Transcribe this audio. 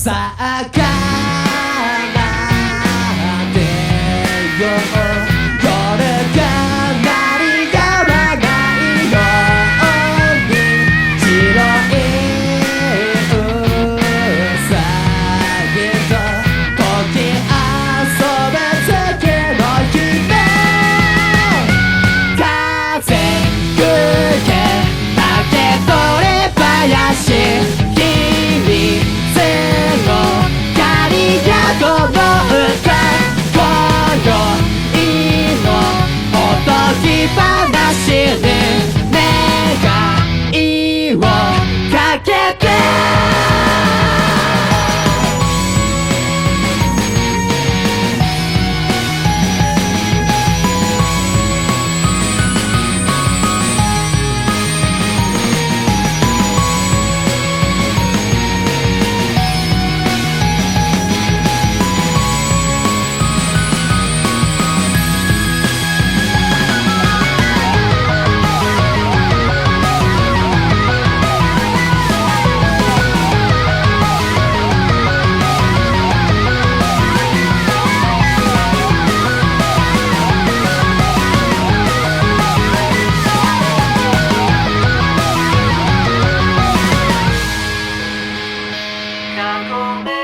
さあ come back.